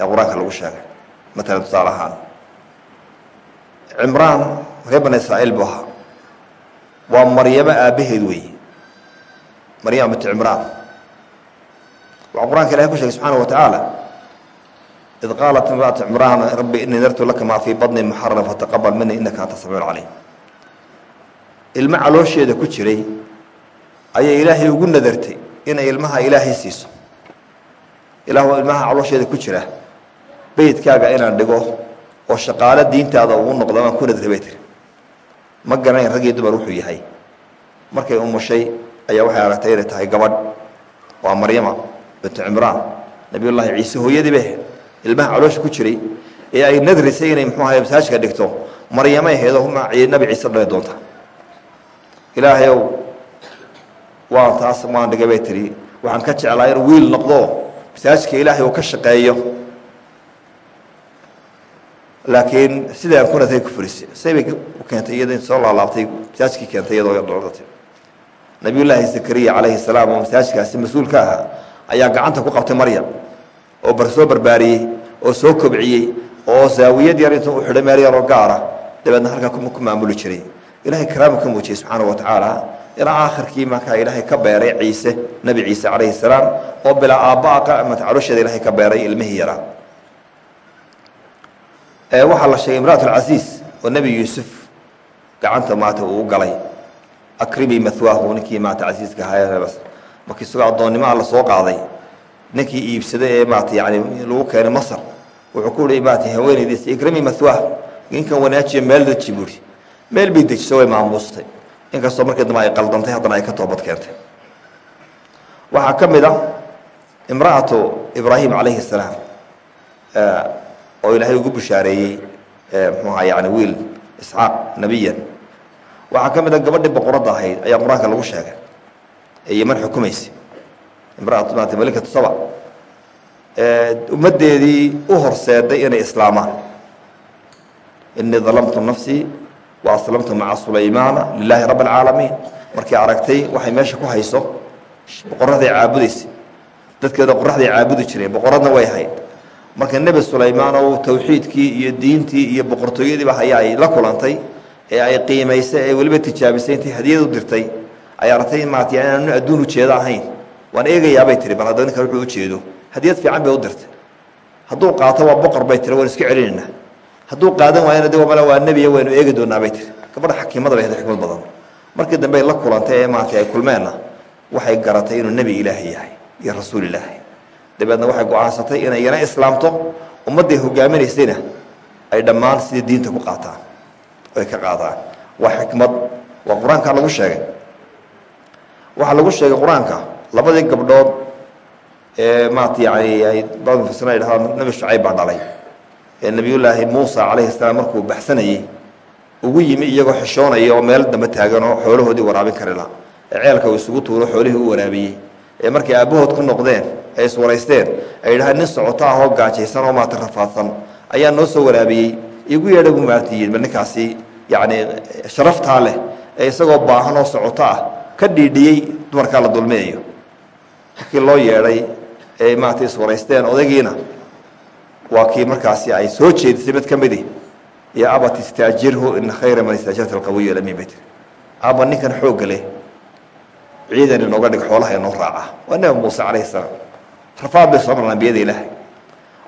ee qur'aanka lagu sheegay matalan tusaale ahaan. Cimraan reer bani israa'iil buu ahaa. Waa maryamo aabbaheed weeye. Maryama bintu cimraan. Waxaa qur'aanka ilahay ku sheegay subxaana wa tacaala id qaalat imraatu cimraan rabbi inii nartu laka maa fii badni muxaram fataqabal mini innaka anta samiic caliim ilmo caloosheeda ku jiray ayay ilaahay ugu nadartay inay ilmaha ilaahay siiso. Ilaahu ilmaha caloosheeda ku jira. Beydkaaga inaan dhigo oo shaqaalo diintaada ugu noqdo aan ku nadri bay tiri ma garanayn raggii dumar wuxuu yahay. Markay umushay ayaa waxay aragtay inay tahay gabadh. Waa maryama bintu cimraan. Nabiyullaahi ciise hooyadii bay ahayd ilmaha caloosha ku jiray ee ay nadrisay inay muxuu ahay masaajka dhigto maryamay aheedo nabi ciise dhali doonta. Ilaahayow waa taas waan dhigay bay tihi waxaan ka jeclaa inuu wiil noqdo masaajidka ilaahay uu ka shaqeeyo laakiin sidaan ku natay ku furisay say bay keentay iyada in soo laalaabtay masaajidkii keentay iyadoo dholatay nabiyullaahi zakariya calayhi salaam oo masaajidkaasi mas'uul ka ahaa ayaa gacanta ku qabtay maryam oo bar soo barbaariyey oo soo kobciyey oo zaawiyad yar intuu u xidhay meel yaroo gaara dabeedna halkaa ku maamuli jiray. Ilahay karaama ka muujiyey subxaana wa tacaala ilaa aakhirkii markaa ilaahay ka beeray ciise nebi ciise calayhi salaam oo bilaa aabba'a qamata calosheeda ilaahay ka beeray ilmihii yaraa waxaa la sheegay imraat alcasiis oo nebi yuusuf gacanta maata uu galay. Akrimi mahwaahu ninkii maata casiiska ahaa markii isagoo addoonnimo alla soo qaaday ninkii iibsaday ee maata yani lagu keenay masar wuxuu ku uhi maata haweenaydiis ikrimi mahwaah ninkan wanaajiya meel daji buuhi meel bay dejiso way maamuustay. Inkastoo markii dambe ay qaldantay haddana ay ka toobad keentay. Waxaa ka mid a imra'atu ibraahim calayhi salaam oo ilaahay ugu bushaareeyey muxuuha yani wiil isxaaq nebiyan waxaa ka mid a gabadhii boqoradda ahayd ayaa qur'aanka lagu sheegay ee yeman xukumaysa imraatu maata malikatu saba ummaddeedii u horseeday inay islaamaan. Inii dalamtu nafsii wa aslamtu maca sulaymaana lilaahi rabbi alcaalamiin markay aragtay waxay meesha ku hayso boqoraday caabudaysa dadkeeda qoraxday caabudi jireen boqoradna way ahayd marka nebi sulaymaan oo tawxiidkii iyo diintii iyo boqortooyadiiba haya ay la kulantay ee ay qiimaysay ee weliba tijaabisay intay hadiyad u dirtay ay aragtay maarata inaanu adduun ujeedo ahayn. Waan eegayaabay tihi bal hadda ninkan wuxuu ujeedo hadiyad fiican bay u dirtay. Hadduu qaato waa boqor bay tiri waan iska celinayna. Hadduu qaadan waayana de male waa nebiya waynu eegi doonaa bay tiri. Gabadha xakiimada bay hada xikmad badan. Markii dambe ay la kulantay ee maarata ay kulmeenna waxay garatay inuu nebi ilaahi yahay iyo rasuul ilaahi dabeedna waxay go'aansatay inay yana islaamto ummadday hogaaminaysayna ay dhammaan sidii diinta ku qaataan ay ka qaadaan. Waa xikmad waa qur'aanka lagu sheegay. Waxaa lagu sheegay qur'aanka labadii gabdhood ee maarata yani bad mufasiriin ay dhahdaan nebi shucayb baa dhalay. Ee nebiyullaahi muusa calayhi salaam markuu baxsanayey ugu yimi iyagoo xishoonaya oo meel dambe taagan oo xoolahoodii waraabin karila. Ee ceelka uu isugu tuuro xoolihii u waraabiyey. Ee markay aabbahood ku noqdeen ay iswaraysteen ay yidhahaan nin socoto ah oo gaajaysan oo maarata rafaadsan. Ayaa noo soo waraabiyey igu yeedha bu maaratiyiin ma ninkaasi yacni sharaftaa leh ee isagoo baahan oo socoto ah ka dhiidhiyey dumarkaa la dulmiyayo. Markii loo yeedhay ee maarata iswaraysteen odaygiina waa kii markaasi ay soo jeedisay mid ka midi iyo abat istaajirhu ina khayra man istaajarta alqawiy lamiin bay aba ninkan xoogga leh ciidan inooga dhig xoolaha inoo raaca. Waa nebi muuse calayhi salaam maraan ambiyada ilaahay.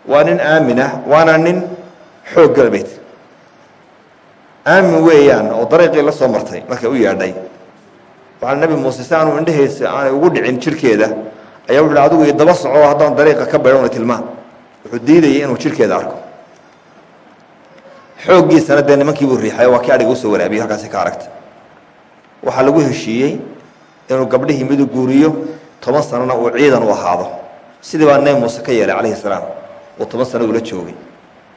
Waa nin aamin ah waana nin xooggala bay tiri aamin weeyaan oo dariiqii la soo martay markay u yeedhay. Waxaa nebi muuse si aanu indhahaysa aanay ugu dhicin jirhkeeda ayaa wuxu adigu i daba soco haddaan dariiqa ka baydhona tilmaan. Wuxuu diidayay inuu jirhkeeda arko. Xooggiisana dee nimankii buu riixay waa kii adhiga u soo waraabiyey halkaasi ka aragta. Waxaa lagu heshiiyey inuu gabdhihii midu guuriyo toban sanana uu ciidan u ahaado sidii baa nebi muuse ka yeelay calayhi salaam uu toban sano ula joogay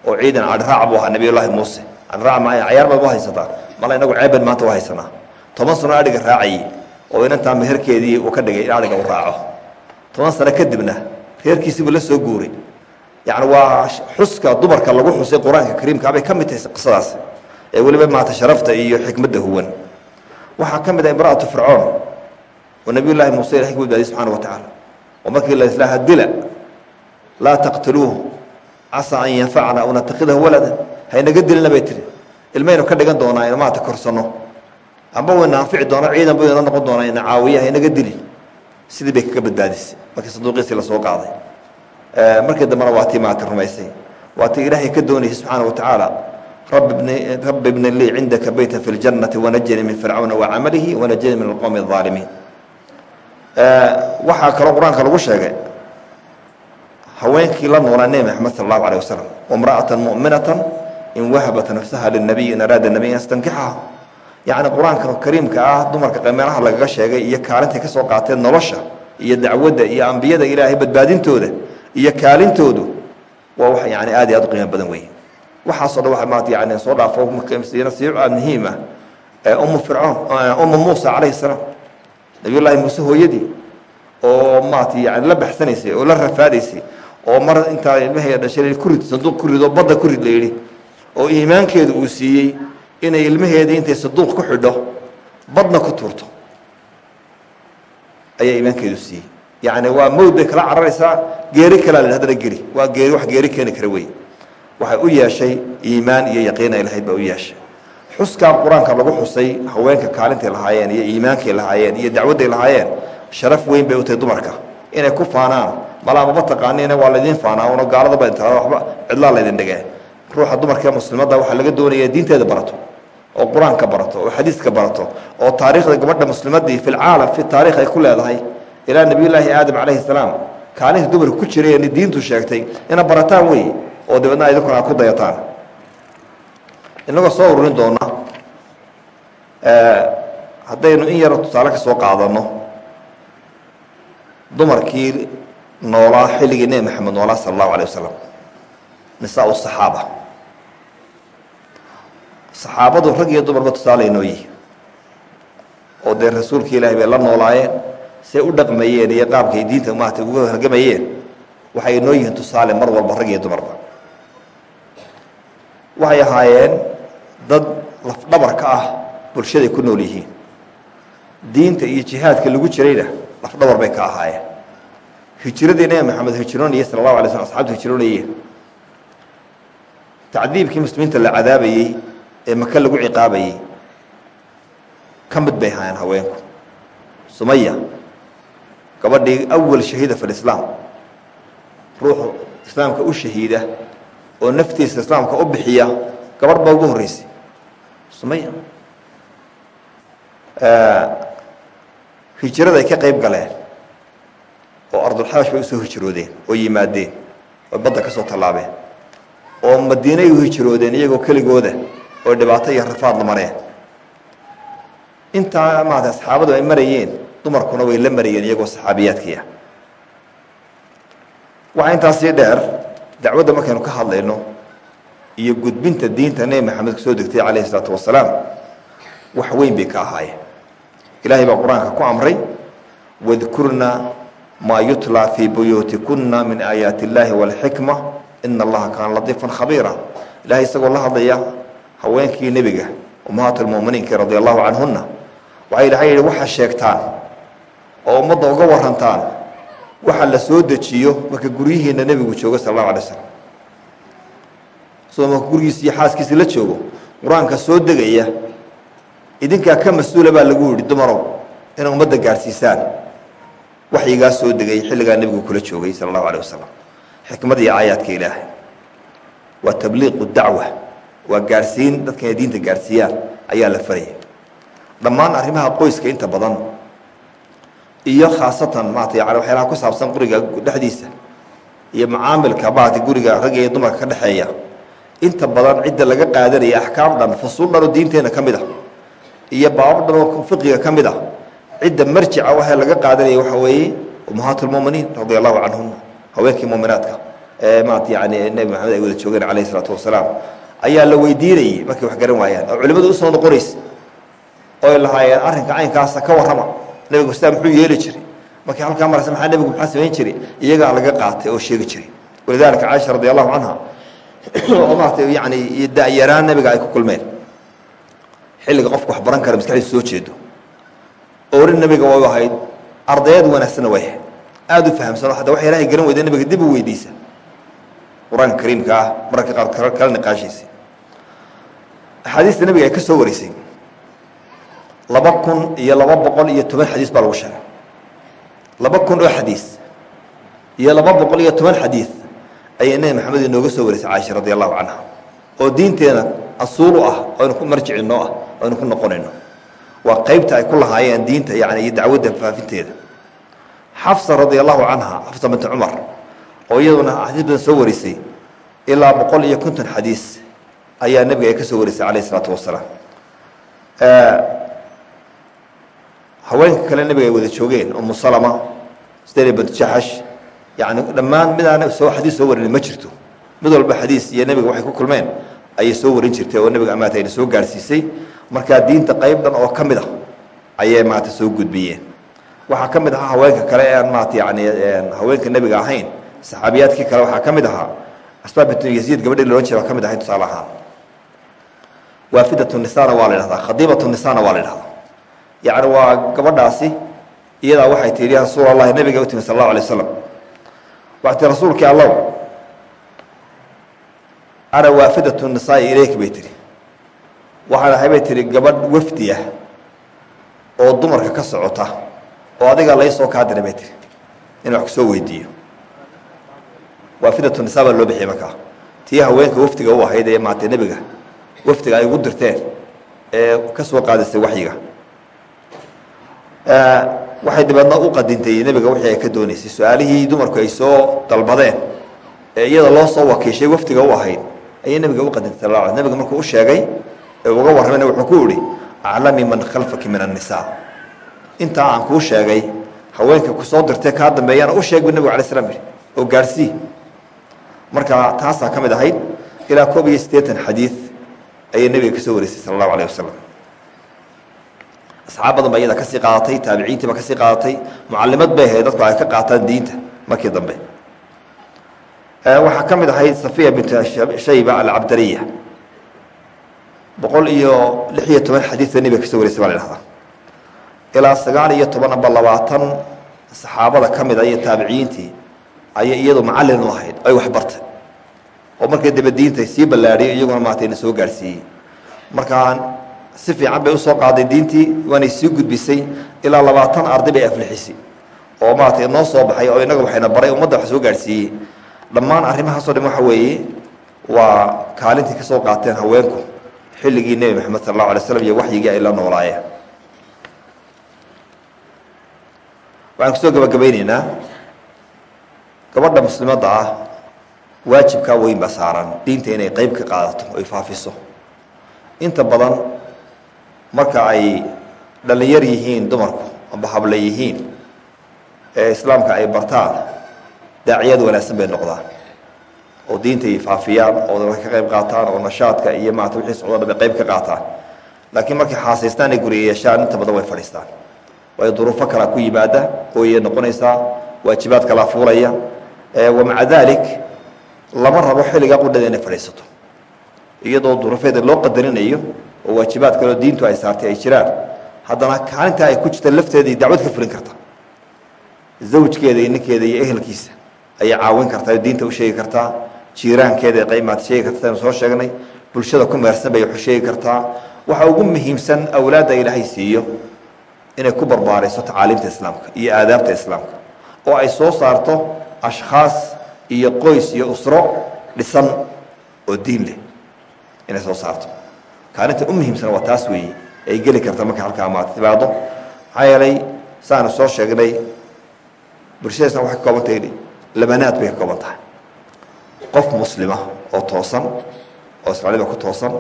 oo ciidan cadhiraac buu ahaa nebiyullaahi muuse. Cadhiraac ma cayaar baad u haysataa. Mala inagu ceebeen maanta u haysanaa. Toban sano adhiga raacayey oo inantaa meherkeedii uu ka dhigay in adhiga u raaco. Toban sano kadibna reerkiisiibuu la soo guuray. Yacni waa xuska dumarka lagu xusay qur'aanka kariimkaabay ka mid tahay qisadaas. Ee weliba maata sharafta iyo xikmadda huwan. Waxaa ka mid ah imra'atu fircoon oo nabiy llaahi muuse ilahay ka badbaadiyey subxana wa tacaala oo markii la islaaha dila laa taqtuluuhu casaa an yanfacana aw natakidahu walada haynaga dilina bay tiri ilmaynu ka dhigan doonaa inu maata korsanno amba wayna anfici doona ciidan bu inala noqon doonaa ina caawiya haynaga dili sidii bay kaga badbaadisay markii sanduuqiisii lasoo qaaday markii dambena waa tii maata rumaysay waa tii ilaahay ka doonaysay subxaana wa tacaala rabbi bni lii cindaka beyta fi ljannati wanajini min fircawna wacamalihi wanajini min alqowmi الظaalimiin waxaa kaloo qur'aanka lagu sheegay haweenkii la noolaa nebi maxamed sal allahu alيه wasalam wamra'ata mu'minata in wahabat nafsaha linabiy in araada nabiy an stankixa yacni qur'aanka kariimka ah dumarka meelaha lagaga sheegay iyo kaalintay ka soo qaateen nolosha iyo dacwadda iyo ambiyada ilaahay badbaadintooda iyo kaalintoodu waa wax yani aad iyo aad u qiimo badan weeye. Waxaasoo dhan waa maata yani soo dhaafo siina sii muhiim ah umu fircoon umu muusa calayhi salaam nabiyullaahi muuse hooyadii oo maata yani la baxsanaysay oo la rafaadaysay oo mar intaa ilmaheeda dhashay kurid sanduuq kurid oo badda kurid la yidhi. Oo iimaankeedu uu siiyey inay ilmaheedii intay sanduuq ku xidho badna ku tuurto. Ayaa iimaankeedu siiyey. Yacni waa mowd bay kala cararaysaa geeri kalaa la haddana geri. Waa geeri wax geeri keeni kara wey waxay u yeeshay iimaan iyo yaqiin ay lahayd baa u yeeshay xuskaa qur'aanka lagu xusay haweenka kaalintay lahaayeen iyo iimaankay lahaayeen iyo dacwadday lahaayeen sharaf weyn bay u tahay dumarka. Inay ku faanaan. Malaamaba taqaaniina waa laydin faanaa una gaaladaba intaa waxba cidlaa laydin dhigee ruuxa dumarka muslimadda waxaa laga doonaya diinteeda barato oo qur'aanka barato oo xadiiska barato oo taariikhda gabadha muslimadii fi lcaalam fi taarikh ay ku leedahay. Ilaa nebiyullaahi aadam calayhi salaam. Kaalinta dumarka ku jiray ee diintu sheegtay ina barataan wey oo dabeedna idinkuna ku dayataan inagoo soo ururin doona. Haddaynu in yaro tusaale ka soo qaadano dumarkii noolaa xilligii nebi maxamed noolaa sala allahu alay wasalam nisaa saxaaba. Saxaabadu rag iyo dumarba tusaale inoo yihi oo dee rasuulka ilaahay bay la noolaayeen say u dhaqmayeen iyo qaabkay diinta maarata uga halgamayeen waxay inoo yihiin tusaale mar walba rag iyo dumarba. Waxay ahaayeen dad lafdhabarka ah bulshaday ku nool yihiin. Diinta iyo jihaadka lagu jirayna lafdhabar bay ka ahaayeen. Hijiradii nebi maxamed hijroonayey sala allahu alay slam asxabtu hijroonayeen tacdiibkii muslimiinta la cadaabayey ee maka lagu ciqaabayey ka mid bay ahaayeen haweenku. Sumaya gabadhii awal shahiida fi lislaam ruuxu islaamka u shahiida oo naftiisa islaamka u bixiya gabadh baa ugu horreysay sumaya. Hijrada ay ka qayb galeen oo ardulxabash bay u soo hijroodeen oo yimaadeen oo badda ka soo tallaabeen oo madiinay u hijroodeen iyagoo keligooda oo dhibaato iyo rafaad la mareen. Intaa maarata asxaabadu ay marayeen dumarkuna way la marayeen iyagoo saxaabiyaadkii ah waxaa intaasii dheer dacwadda markaynu ka hadlayno iyo gudbinta diinta nebi maxamed ku soo degtay calayhi isalaatu wasalaam wax weyn bay ka ahaayeen. Ilaahay baa qur'aanka ku amray wadkurna maa yutlaa fii buyuutikuna min aayaati illaahi waalxikma ina allaha kaana latiifan khabiira. Ilahay isagoo la hadlaya haweenkii nebiga ummahaat lmuminiinki radi allahu canhuna waxaa ilahay yihi waxaa sheegtaan oo ummadda uga warantaan waxa la soo dejiyo marka guryihiina nebigu joogo sal allahu alay slam soo marka gurigiisi iyo xaaskiisi la joogo qur'aanka soo degaya idinkaa ka mas'uula baa lagu yidhi dumarow inay ummadda gaadhsiisaan waxyigaa soo degay xilligaa nebigu kula joogay sala allahu alay wasalam xikmad aayaadka ilaahay. Waa tabliiqu dacwa. Waa gaadhsiin dadka inay diinta gaadhsiiyaan ayaa la faraya dhammaan arrimaha qoyska inta badan iyo khaasatan maarata yani waxyaalaha ku saabsan guriga dhexdiisa iyo macaamilka maarata guriga ragga iyo dumarka ka dhexeeya inta badan cidda laga qaadanaya axkaam dhan fusuul dhan oo diinteenna ka mid ah iyo baabab dhan fiqiga ka mid ah cidda marjica waxaa laga qaadanaya waxaa weeye ummahaat lmuminiin radia allahu canhuna haweenkii muminaadka ee maarata yani nebi maxamed ay wada joogeen calayhi isalaatu wasalaam ayaa la weydiinayey markay wax garan waayaan. Oo culimmadu u soo noqonaysa oy lahaayeen arrinka caynkaasa ka warrama nebigu sidaa muxuu yeeli jiray. Markii halkaa maraysa maxaa nebigu maxaa samayn jiray? Iyagaa laga qaatay oo sheegi jiray. Walidaalika caaisha radi allahu canha <coughs> oo maarata da-yaraan nebiga ay ku kulmeen. Xilliga qofku wax baran kara maskaxdiisu soo jeedo. Oori nebiga way ahayd ardayad wanaagsanna way ahayd. Aada u fahamsano hadda waxa ilahay garan weyda nebiga dib u weydiisa. Qur'aanka kariimka ah mararka qaar kala niqaashiisa. Axaadiista nebiga ay ka soo wareysay. Laba kun iyo laba boqol iyo toban xadiis baa lagu sheegay laba kun oo xadiis iyo laba boqol iyo toban xadiis ayay nebi maxamed inooga soo wareysay caaisha radi allahu canha. Oo diinteena asuulu ah aynu ku marjicinno ah aynu ku noqonayno. Waa qeybta ay ku lahaayeen diinta yani iyo dacwadda faafinteeda. Xafsa radi allahu canha xafsa binti cumar oo iyaduna xadiis badan soo warisay ilaa boqol iyo konton xadiis ayaa nebiga ay ka soo warisay calayh isalaatu wasalaam haweenka kale nebiga ay wada joogeen umu salama sderi bint jaxash yani dhammaan midaan soo xadiis soo warin ma jirto. Mid walba xadiis iyo nebiga waxay ku kulmeen ayay soo warin jirtay oo nebiga amaata ayna soo gaarsiisay. Markaa diinta qayb dhan oo ka mid a ayay maarata soo gudbiyeen. Waxaa ka mid ahaa haweenka kale ee aan yani haweenka nebiga ahayn. Saxaabiyaadkii kale waxaa ka mid ahaa. Asbaab yaziid gabadhii loodhan jira ka mid ahayd tusaale ahaan. Waafidatu nisana waa la dhahdaa khadiibatu nisana waa la dhahdaa yacni waa gabadhaasi iyadaa waxay tihi ya rasuul allahi nabiga sal allahu alay waslam waxay tii rasuulkii allow ana waafidatu nisaai ilayk bay tihi waxaan ahay bay tihi gabadh wafdi ah oo dumarka ka socota oo adiga laysoo kaa diray bay tihi in wax ku soo weydiiyo. Waafidatu nisa baa loo bixiyay markaa tii haweenka wafdiga u ahayd ee maatay nebiga wafdiga ay ugu dirteen ee ka soo qaadisay waxyiga waxay dabeedna u qadintay nebiga wixii ay ka dooneysay su'aalihii dumarku ay soo dalbadeen ee iyada loo soo wakiishay wafdiga u ahayd ayay nebiga u qadintay sal la nebiga markuu u sheegay ee uga warramayna wuxuu ku yihi aclami man khalfaki min annisaa. Intaa aan kuu sheegay haweenka ku soo dirtee kaa dambeeyana u sheeg bu nebigu alay slam yihi oo gaarsii marka taasaa ka mid ahayd ilaa koob iyo siddeetan xadiid ayay nebiga ka soo wareysay sala allahu alayh wasalam asxaab badan baa iyada ka sii qaadatay taabiciintii baa ka sii qaadatay mucalimad bay ahayd dadku ay ka qaataan diinta markii dambe. Waxaa ka mid ahayd safiya bint shayba alcabdariya boqol iyo lix iyo toban xadiidba nebiga ka soo wareysay baa la dhahdaa ilaa sagaal iyo toban aba labaatan saxaabada ka mid a iyo taabiciintii ayay iyadu macallin u ahayd ay wax bartay oo markii dambe sii ballaadhiyay iyaguna maarata ina soo gaarsiiyey markaa si fiican bay u soo qaaday diintii waanay sii gudbisay ilaa labaatan arday bay aflixisay oo maarata noo soo baxay oo inaga waxayna baray ummadda wax soo gaarsiiyey dhammaan arrimahaasoo dham waxa weeye waa kaalintii ka soo qaateen haweenku xilligii nebi maxamed sal allahu alay slam iyo waxyigii ay la noolaayeen. Waxaan ku soo gabagabayneynaa gabadha muslimadda ah waajibkaa weyn baa saaran. Diinta inay qeyb ka qaadato oy faafiso. Inta badan marka ay dhalinyar yihiin dumarku amba habla yihiin ee islaamka ay bartaan daaciyad wanaagsan bay noqdaan. Oo diintay faafiyaan oo ka qayb qaataan oo nashaadka iyo maata wixii socdo dhan bay qayb ka qaataan. Laakiin markay xaasaystaan ay guriga inta badan way fadhiistaan. Waayo duruufo kalaa ku yimaada hooyay noqonaysaa waajibaad kalaa fuulaya. Wamaca daalik lama rabo xilligaa qudhada inay fadhiisato. Iyadoo duruufeeda loo qadarinayo oo waajibaad kaleo diintu ay saartay ay jiraan. Haddana kaalintaa ay ku jirta lafteedai dacwad ka fulin karta. Zawjkeeda iyo ninkeeda iyo ehelkiisa ayay caawin kartaa diinta u sheegi kartaa jiiraankeeda qaymaad sheegi karta aynu soo sheegnay. Bulshada ku meersan bay waxu sheegi kartaa waxa ugu muhiimsan awlaadda ilaahay siiyo inay ku barbaarayso tacaaliimta islaamka iyo aadaabta islaamka. Oo ay soo saarto ashkhaas iyo qoys iyo usro dhisan oo diin leh inay soo saarto kaalinta u muhiimsan waa taas weeye ay geli karta marka halkaa maad timaado. Maxaa yeelay saanu soo sheegnay bulshadaasna waxay ka kooban tahay labanaad bay ka kooban tahay. Qof muslima oo toosan oo islaamnima ku toosan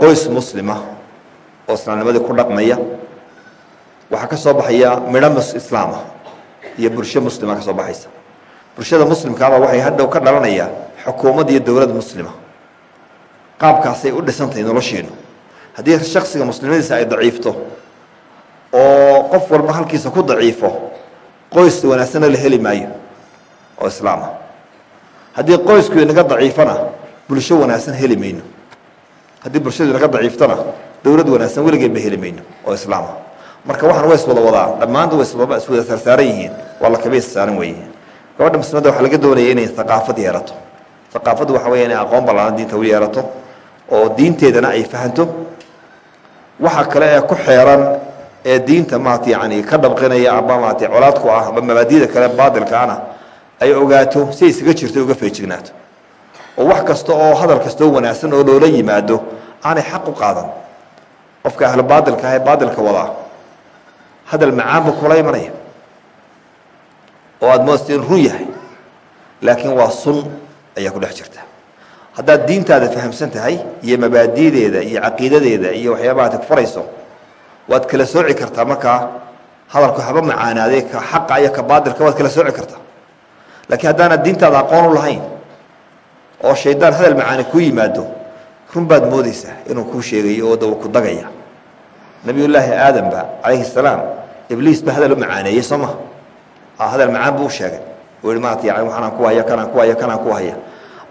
qoys muslima oo islaamnimadii ku dhaqmaya waxaa ka soo baxaya midho islaama iyo bulsho muslima ka soo baxaysa. Bulshada muslimkaaba waxay hadhow ka dhalanaya xukuumad iyo dowlad muslima qaabkaasay u dhisantahay nolosheenu. Haddii shaksiga muslimadiisa ay daciifto oo qof walba halkiisa ku daciifo qoys wanaagsanna la heli maayo oo islaama haddii qoysku inaga daciifona bulsho wanaagsan heli mayno. Haddii bulshadu inaga daciiftona dowlad wanaagsan weligeed ba heli mayno oo islaama marka waxaan way iswada wadaa dhammaantu way iswada saarsaaran yihiin waa la kaba saaran weeye. Gabadha muslimadda waxaa laga doonaya inay haqaafad yeelato. Haqaafaddu waxa weya inay aqoon ballaana diinta u yeelato oo diinteedana ay fahanto. Waxa kale ee ku xeeran ee diinta maarata yani ka dhabqinaya amba maarata colaad ku ah amba mabaadida kale baadilkaana ay ogaato si ay isaga jirto uga feejignaato oo wax kasta oo hadal kastoo wanaagsan oo loola yimaado aanay xaq u qaadan. Qofka ahlu baadilka ah ee baadilka wadaa hadal macaanbu kula imanaya. Oo aada moosta in run yahay laakiin waa sun ayaa ku dhex jirta haddaad diintaada fahamsan tahay iyo mabaadideeda iyo caqiidadeeda iyo waxyaabaha ad farayso waad kala sooci kartaa markaa hadalku haba macaanaadee ka xaqa iyo ka baadilka waad kala sooci kartaa. Laakiin haddaanad diintaada aqoon u lahayn oo shaydaan hadal macaani ku yimaado run baad moodeysaa inuu kuu sheegayo oo dawa ku dagaya. Nabiyullaahi aadamba calayhi salaam ibliis ba hadal u macaaneeyey soo ma? Hadal macaan buu u sheegay. Uu yihi maarata yani waxaanaan ku haya kanaan ku haya kanaan ku haya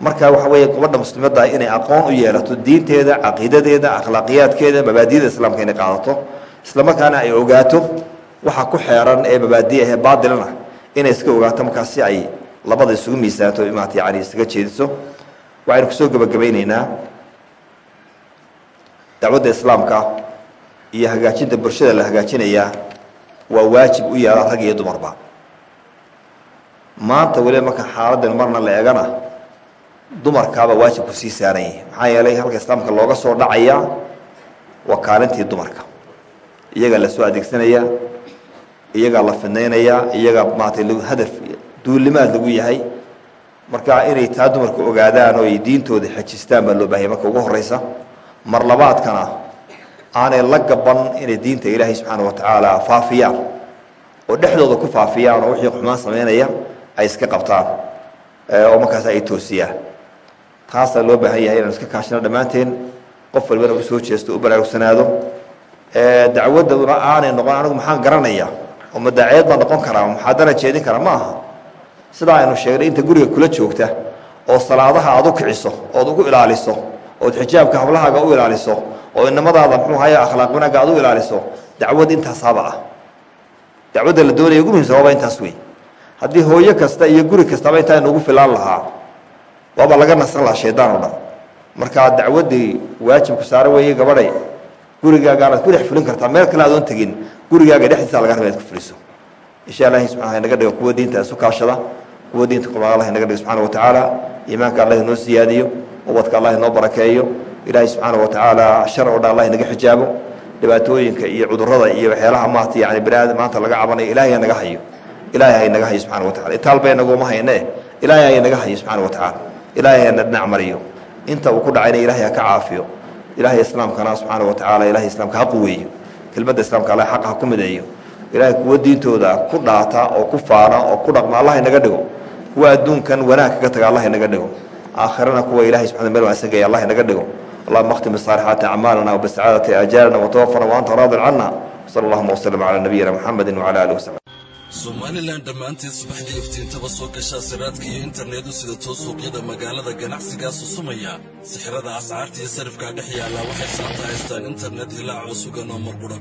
marka waxa weeye gabadha muslimadda inay aqoon u yeelato diinteeda caqiidadeeda akhlaaqiyaadkeeda mabaadida islaamka inay qaadato isla markaana ay ogaato waxa ku xeeran ee mabaadi ahee baadilana inay iska ogaato markaas si ay labada isugu miisaanto maarata yani isaga jeediso. Waxaynu ku soo gebagabayneynaa dacwadda islaamka iyo hagaajinta bulshada la hagaajinayaa waa waajib u yaalla rag iyo dumarba. Maanta weliba marka xaaladdan marna la egana dumarkaaba waajibku sii saaran yahi maxaa yeelay halka islaamka looga soo dhacayaa waa kaalintii dumarka. Iyagaa la soo adeegsanayaa iyagaa la fidnaynayaa iyagaa maarata hadaf duulimaad lagu yahay. Marka inay taa dumarku ogaadaan oo ay diintooda xajistaan baa loo baahaya marka ugu horeysa mar labaadkana aanay la gaban inay diinta ilaahay subxaana watacaala faafiyaan oo dhexdooda ku faafiyaan oo wixii xumaan samaynaya ay iska qabtaan oo markaas ay toosiyaan taasaa loo baahan yahay inaan iska kaashino dhammaanteen. Qof walbana u soo jeesto u baraarugsanaado. Dacwaduna aanay noqon anigu maxaan garanaya? Oo madaaceed baa noqon karaa? Muxaadara jeedin kara ma aha. Sidaa aynu sheegnay inta guriga kula joogta oo salaadaha aad u kiciso ood ugu ilaaliso ood xijaabka hablahaaga u ilaaliso oo inamadaada muxuu haya akhlaaq wanaagga aad u ilaaliso dacwad intaasaaba ah. Dacwadda la doonaya ugu muhimsan waaba intaas wey haddii hooyo kasta iyo guri kastaba intaa inugu filaan lahaa waaba laga nasan lahaa shaydaan oo dhan. Markaa dacwaddii waajibku saare weeye gabadhay gurigaagaanaad ku dhex fulin kartaa meel kale adoon tegin gurigaaga dhexdiisa laga raba inaad ku fuliso. Insha allahi subxana naga dhigo kuwa diinta isu kaashada kuwa diinta kulma allah inaga dhigo subxaana wa tacaala iimaanka allah inoo siyaadiyo ubadka allah inoo barakeeyo ilaahay subxaana wa tacaala shar oo dhan allah inaga xijaabo dhibaatooyinka iyo cudurrada iyo waxyaalaha maata yani baniaadam maanta laga cabanayo ilaahay naga hayo. Ilaahay hay naga hayo subxana wa tacala itaalba inaguma hayne. Ilaahay hay naga hayo subxana wa tacaala ilaahay hana dhinac mariyo. Inta uu ku dhacayna ilahay haka caafiyo. Ilaahay islaamkana subxaana watacaala ilahay islaamka ha quweeyo. Kelmadda islaamka alla xaq ha ku mideeyo. Ilaahay kuwo diintooda ku dhaata oo ku faana oo ku dhaqma allah inaga dhigo. Kuwa adduunkan wanaag kaga taga allah inaga dhigo. Aakhirana kuwa ilahay subxana meel wanaagsan geeya allah inaga dhigo. Allahuma akhtim bisaalixaati acmaalana wabiscaadati aajaarana watawafana waanta raadin cana sala allahuma waslm calaa nabiyina muxamedi wacala alih wasabi somalilan dhammaanteed subaxdii iftiintaba soo gashaa siraadka iyo internetu sida too suuqyada magaalada ganacsigaa susumaya sixirada ascaarta iyo sarifkaa dhex yaallaa waxay saanta haystaan internet ilaacoo sugan oo marqudha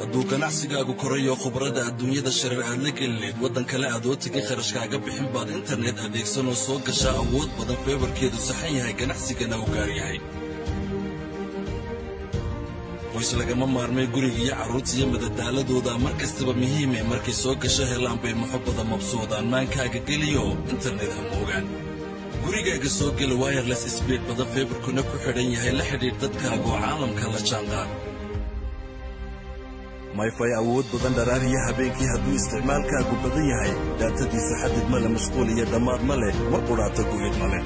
hadduu ganacsigaagu korayo khubarada adduunyada shareer aad la gelineed waddan kale aad oo tegin kharashkaaga bixin baad internet adeegsanoo soo gashaa awood badan feebarkeedu saxan yahay ganacsigana u gaar yahay qoys lagama maarmay guriga iyo carruurta iyo madadaaladooda. Mar kastaba muhiime markay soo gasho helaan bay maxo badan mabsuudaan. Maankaaga geliyo internet ha moogaan gurigaaga soo gela wayerles sbiid badan feebarkuna ku xidhan yahay la xidhiidh dadkaaga caalamka la jaanqaad. Mayfay awood badan dharaariya habeenkii hadduu isticmaalkaagu badan yahay. Daatadiisa xadid ma le mashquul iyo dhammaad ma leh. Mar qudhaata gu'id ma leh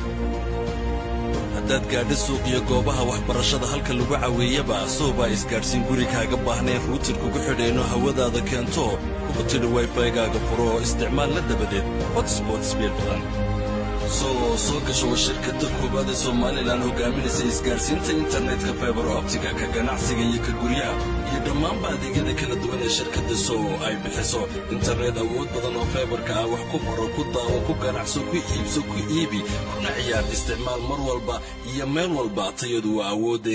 haddaad gaadho suuq iyo goobaha waxbarashada halka lagu caweeyaba soobaa isgaadhsiin gurigaaga baahnayn ruutir kugu xidheenoo hawadaada keento. Kugu tidhi wayfaygaaga furo oo isticmaal la dabadeed. Hotsbot badan soo soo gasho waa shirkadda koowaad ee somalilan hogaaminaysa isgaadhsiinta internetka faibar optiga ka ganacsiga iyo ka guryaha iyo dhammaanba adeegyada kala duwan ee shirkadda soo ay bixiso internet awood badan oo faibarka ah wax ku qoro ku daawo ku ganacso ku iibso ku iibi kuna ciyaar isticmaal mar walba iyo meel walba tayadu waa awoodee